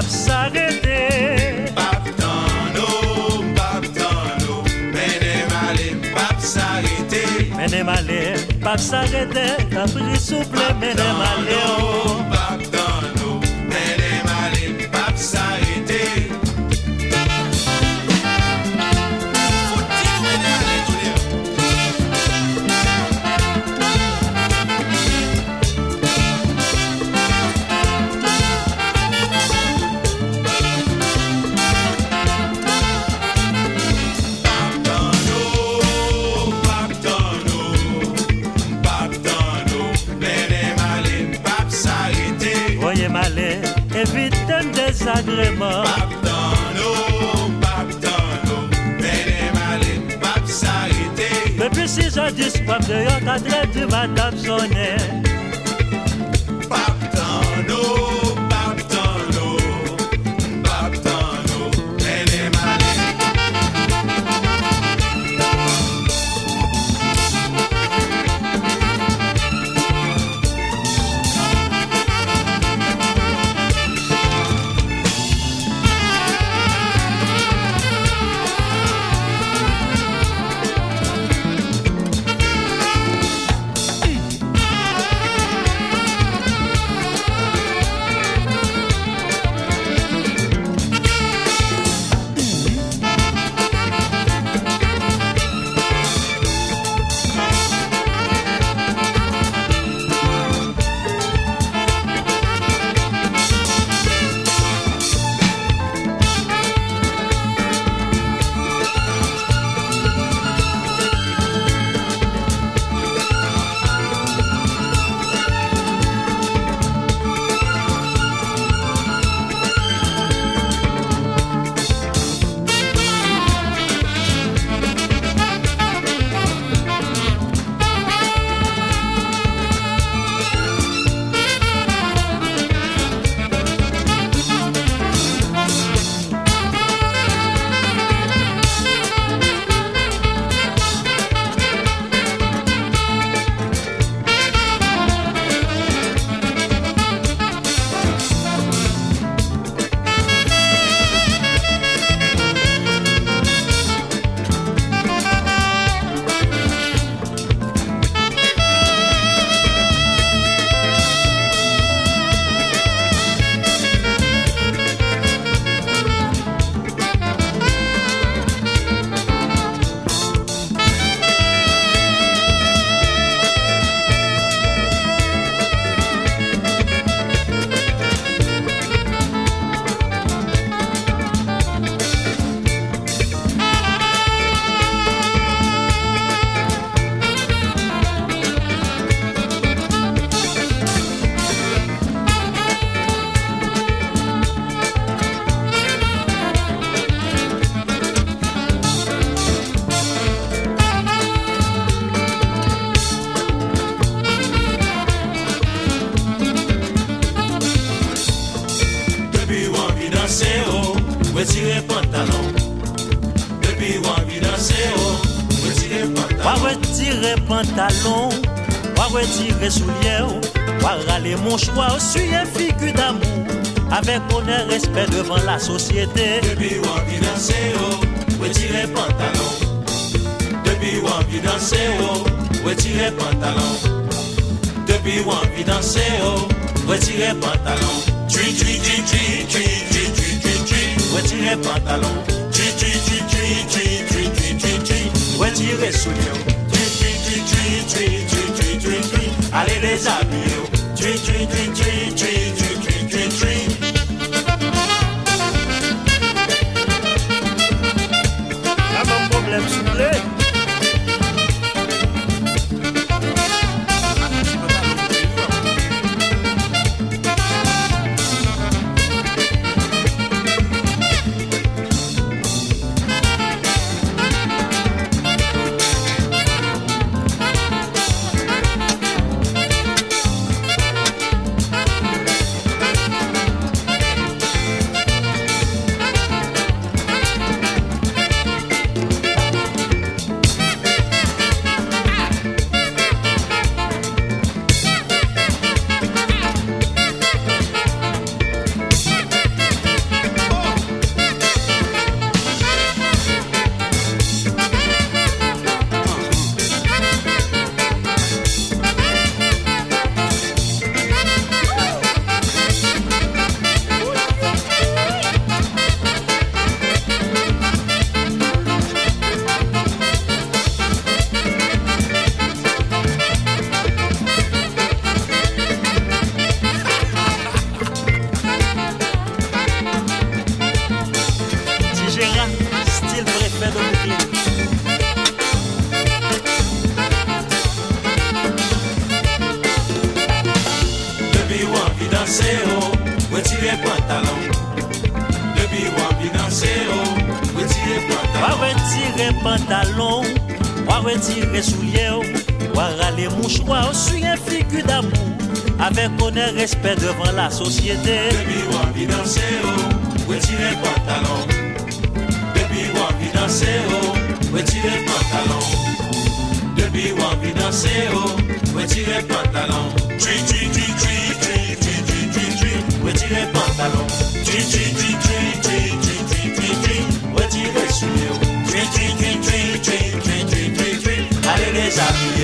pap s'arete Pap tano, pap tano Mene male, pap s'arete Mene male, pap s'arete Kapri souple, mene male. Pap tano, pap tano desagreman Pap tan nou, pap tan nou Mèdèm ale, pap s'arete Depi 6 an 10, pap de yon ta dre du madame sonè Retire pantalon. Depi wangi danse yo Retire pantalon. Wa retire pantalon Wa retire soulye yo Wa rale mon chwa ou suye figu d'amou devan la sosyete Depi danse yo pantalon. Depi wangi danse yo Retire pantalon. Depi danse yo pantalon. Tui tui. Retire pantalon. Tui, tui, tui, tui, tui, tui, tui, tui, tui. Retire. Tui, tui, tui, tui, tui, tui, tui, tui. Tui, tui, tui, tui, tui, tui, pantalon Wa retire soulier Wa rale mouchoir Ou suye figu d'amour. Avec honneur respect devant la société. Baby wa vi danse ou Retire pantalon. Baby wa vi danse ou Retire pantalon. Baby wa vi danse ou Retire pantalon. Deja